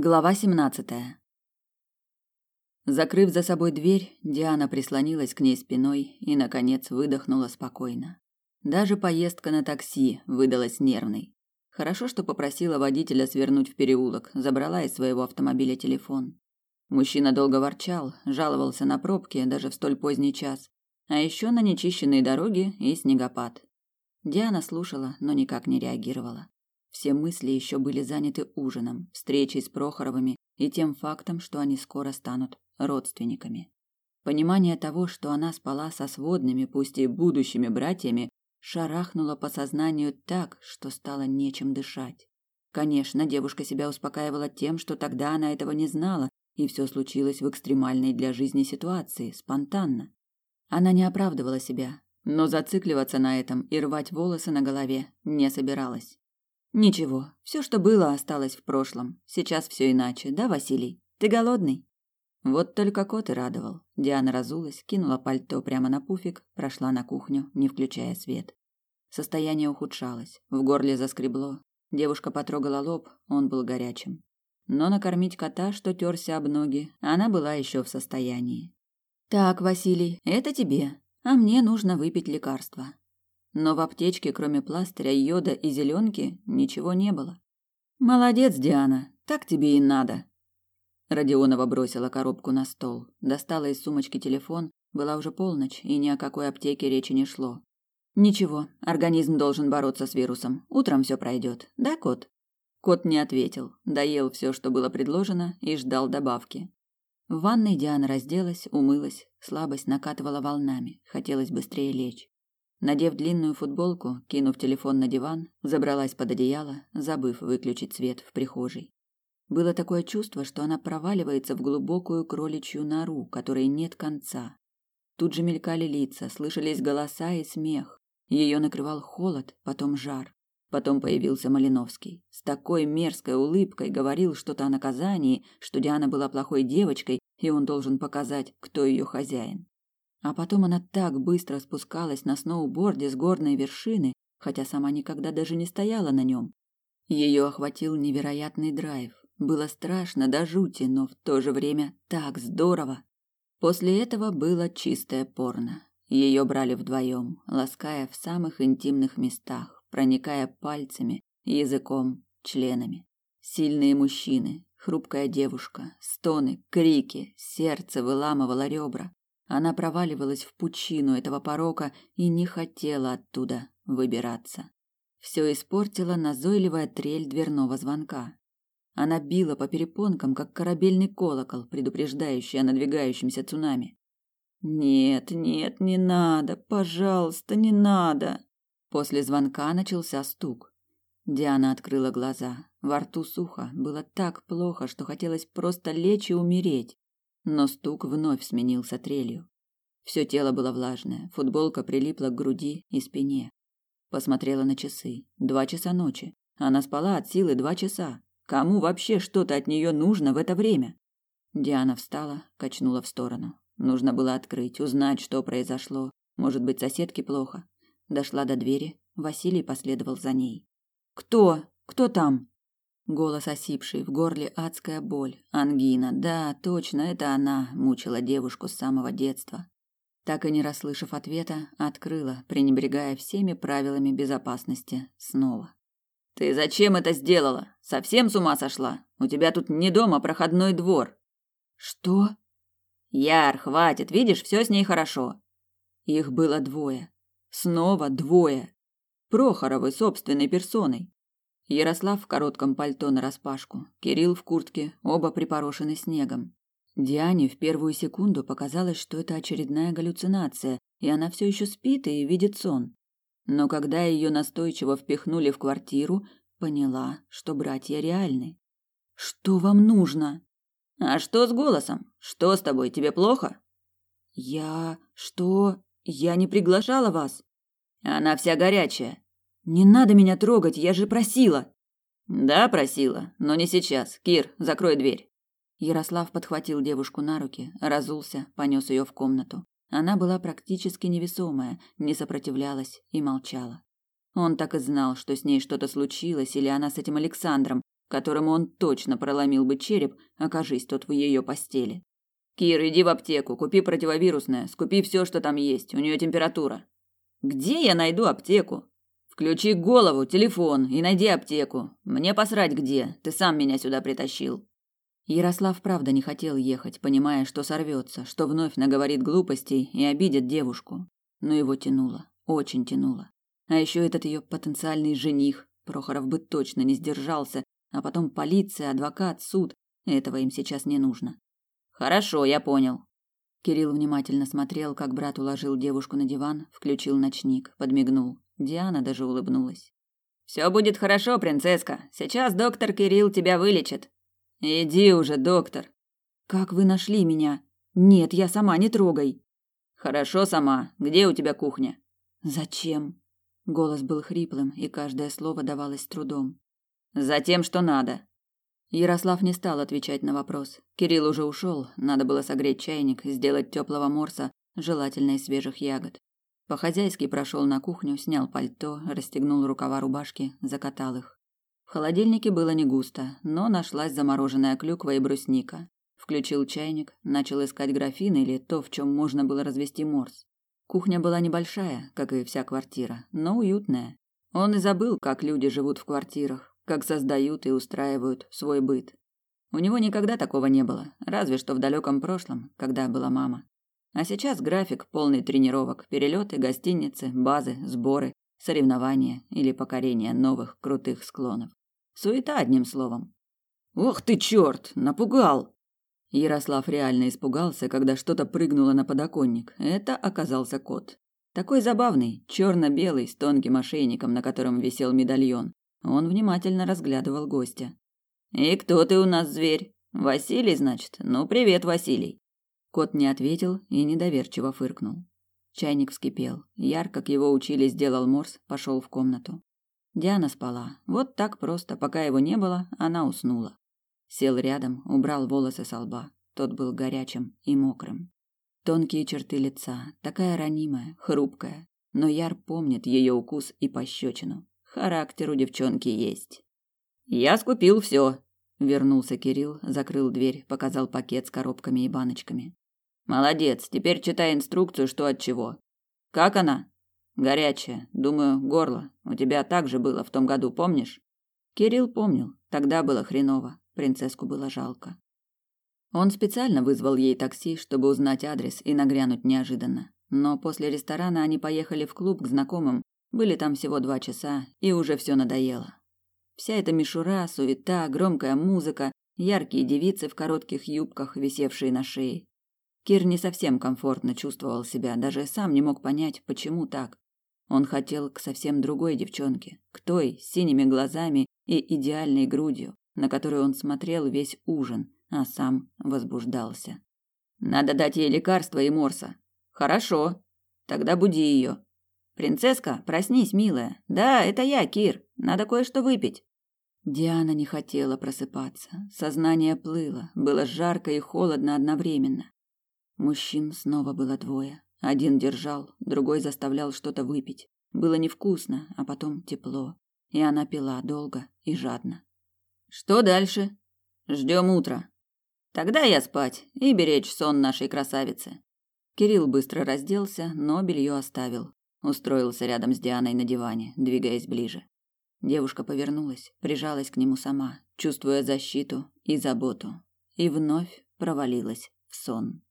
Глава 17. Закрыв за собой дверь, Диана прислонилась к ней спиной и наконец выдохнула спокойно. Даже поездка на такси выдалась нервной. Хорошо, что попросила водителя свернуть в переулок, забрала из своего автомобиля телефон. Мужчина долго ворчал, жаловался на пробки даже в столь поздний час, а еще на нечищенные дороги и снегопад. Диана слушала, но никак не реагировала. Все мысли еще были заняты ужином, встречей с Прохоровыми и тем фактом, что они скоро станут родственниками. Понимание того, что она спала со сводными, пусть и будущими братьями, шарахнуло по сознанию так, что стало нечем дышать. Конечно, девушка себя успокаивала тем, что тогда она этого не знала, и все случилось в экстремальной для жизни ситуации, спонтанно. Она не оправдывала себя, но зацикливаться на этом и рвать волосы на голове не собиралась. Ничего, все, что было, осталось в прошлом. Сейчас все иначе, да, Василий? Ты голодный? Вот только кот и радовал. Диана разулась, кинула пальто прямо на пуфик, прошла на кухню, не включая свет. Состояние ухудшалось, в горле заскребло. Девушка потрогала лоб, он был горячим. Но накормить кота, что терся об ноги, она была еще в состоянии. Так, Василий, это тебе, а мне нужно выпить лекарство но в аптечке, кроме пластыря, йода и зеленки, ничего не было. Молодец, Диана, так тебе и надо. Родионова бросила коробку на стол, достала из сумочки телефон, была уже полночь, и ни о какой аптеке речи не шло. Ничего, организм должен бороться с вирусом. Утром все пройдет, да, кот? Кот не ответил, доел все, что было предложено, и ждал добавки. В ванной Диана разделась, умылась, слабость накатывала волнами, хотелось быстрее лечь. Надев длинную футболку, кинув телефон на диван, забралась под одеяло, забыв выключить свет в прихожей. Было такое чувство, что она проваливается в глубокую кроличью нору, которой нет конца. Тут же мелькали лица, слышались голоса и смех. Ее накрывал холод, потом жар. Потом появился Малиновский. С такой мерзкой улыбкой говорил что-то о наказании, что Диана была плохой девочкой, и он должен показать, кто ее хозяин. А потом она так быстро спускалась на сноуборде с горной вершины, хотя сама никогда даже не стояла на нем. Ее охватил невероятный драйв. Было страшно до жути, но в то же время так здорово. После этого было чистое порно. Ее брали вдвоем, лаская в самых интимных местах, проникая пальцами, языком, членами. Сильные мужчины, хрупкая девушка, стоны, крики, сердце выламывало ребра. Она проваливалась в пучину этого порока и не хотела оттуда выбираться. Все испортила назойливая трель дверного звонка. Она била по перепонкам, как корабельный колокол, предупреждающий о надвигающемся цунами. Нет, нет, не надо, пожалуйста, не надо. После звонка начался стук. Диана открыла глаза. Во рту сухо, было так плохо, что хотелось просто лечь и умереть но стук вновь сменился трелью. Все тело было влажное, футболка прилипла к груди и спине. Посмотрела на часы. Два часа ночи. Она спала от силы два часа. Кому вообще что-то от нее нужно в это время? Диана встала, качнула в сторону. Нужно было открыть, узнать, что произошло. Может быть, соседке плохо. Дошла до двери. Василий последовал за ней. Кто? Кто там? Голос осипший, в горле адская боль, ангина. Да, точно, это она мучила девушку с самого детства. Так и не расслышав ответа, открыла, пренебрегая всеми правилами безопасности, снова. Ты зачем это сделала? Совсем с ума сошла? У тебя тут не дом, а проходной двор. Что? Яр, хватит, видишь, все с ней хорошо. Их было двое. Снова двое. Прохоровы собственной персоной. Ярослав в коротком пальто нараспашку, Кирилл в куртке, оба припорошены снегом. Диане в первую секунду показалось, что это очередная галлюцинация, и она все еще спит и видит сон. Но когда ее настойчиво впихнули в квартиру, поняла, что братья реальны. Что вам нужно? А что с голосом? Что с тобой? Тебе плохо? Я что? Я не приглашала вас. Она вся горячая. Не надо меня трогать, я же просила. Да, просила, но не сейчас. Кир, закрой дверь. Ярослав подхватил девушку на руки, разулся, понес ее в комнату. Она была практически невесомая, не сопротивлялась и молчала. Он так и знал, что с ней что-то случилось, или она с этим Александром, которому он точно проломил бы череп, окажись тот в ее постели. Кир, иди в аптеку, купи противовирусное, скупи все, что там есть. У нее температура. Где я найду аптеку? Включи голову, телефон и найди аптеку. Мне посрать где. Ты сам меня сюда притащил. Ярослав правда не хотел ехать, понимая, что сорвется, что вновь наговорит глупостей и обидит девушку. Но его тянуло, очень тянуло. А еще этот ее потенциальный жених. Прохоров бы точно не сдержался, а потом полиция, адвокат, суд. Этого им сейчас не нужно. Хорошо, я понял. Кирилл внимательно смотрел, как брат уложил девушку на диван, включил ночник, подмигнул. Диана даже улыбнулась. Все будет хорошо, принцесска. Сейчас доктор Кирилл тебя вылечит. Иди уже, доктор. Как вы нашли меня? Нет, я сама, не трогай. Хорошо сама. Где у тебя кухня? Зачем? Голос был хриплым, и каждое слово давалось с трудом. Затем, что надо. Ярослав не стал отвечать на вопрос. Кирилл уже ушел, надо было согреть чайник, сделать теплого морса, желательно из свежих ягод. По-хозяйски прошел на кухню, снял пальто, расстегнул рукава рубашки, закатал их. В холодильнике было не густо, но нашлась замороженная клюква и брусника. Включил чайник, начал искать графин или то, в чем можно было развести морс. Кухня была небольшая, как и вся квартира, но уютная. Он и забыл, как люди живут в квартирах, как создают и устраивают свой быт. У него никогда такого не было, разве что в далеком прошлом, когда была мама. А сейчас график полный тренировок, перелеты, гостиницы, базы, сборы, соревнования или покорение новых крутых склонов. Суета одним словом. Ох ты чёрт, напугал. Ярослав реально испугался, когда что-то прыгнуло на подоконник. Это оказался кот. Такой забавный, черно белый с тонким ошейником, на котором висел медальон. Он внимательно разглядывал гостя. «И кто ты у нас, зверь? Василий, значит? Ну, привет, Василий!» Кот не ответил и недоверчиво фыркнул. Чайник вскипел. Яр, как его учили, сделал морс, пошел в комнату. Диана спала. Вот так просто, пока его не было, она уснула. Сел рядом, убрал волосы со лба. Тот был горячим и мокрым. Тонкие черты лица, такая ранимая, хрупкая. Но Яр помнит ее укус и пощечину. Характер у девчонки есть. Я скупил все. Вернулся Кирилл, закрыл дверь, показал пакет с коробками и баночками. Молодец, теперь читай инструкцию, что от чего. Как она? Горячая, думаю, горло. У тебя так же было в том году, помнишь? Кирилл помнил. Тогда было хреново. Принцесску было жалко. Он специально вызвал ей такси, чтобы узнать адрес и нагрянуть неожиданно. Но после ресторана они поехали в клуб к знакомым, были там всего два часа, и уже все надоело. Вся эта мишура, суета, громкая музыка, яркие девицы в коротких юбках, висевшие на шее. Кир не совсем комфортно чувствовал себя, даже сам не мог понять, почему так. Он хотел к совсем другой девчонке, к той, с синими глазами и идеальной грудью, на которую он смотрел весь ужин, а сам возбуждался. Надо дать ей лекарство и морса. Хорошо. Тогда буди ее. Принцесска, проснись, милая. Да, это я, Кир. Надо кое-что выпить. Диана не хотела просыпаться. Сознание плыло, было жарко и холодно одновременно. Мужчин снова было двое. Один держал, другой заставлял что-то выпить. Было невкусно, а потом тепло, и она пила долго и жадно. Что дальше? Ждем утра. Тогда я спать и беречь сон нашей красавицы. Кирилл быстро разделся, но белье оставил. Устроился рядом с Дианой на диване, двигаясь ближе. Девушка повернулась, прижалась к нему сама, чувствуя защиту и заботу, и вновь провалилась в сон.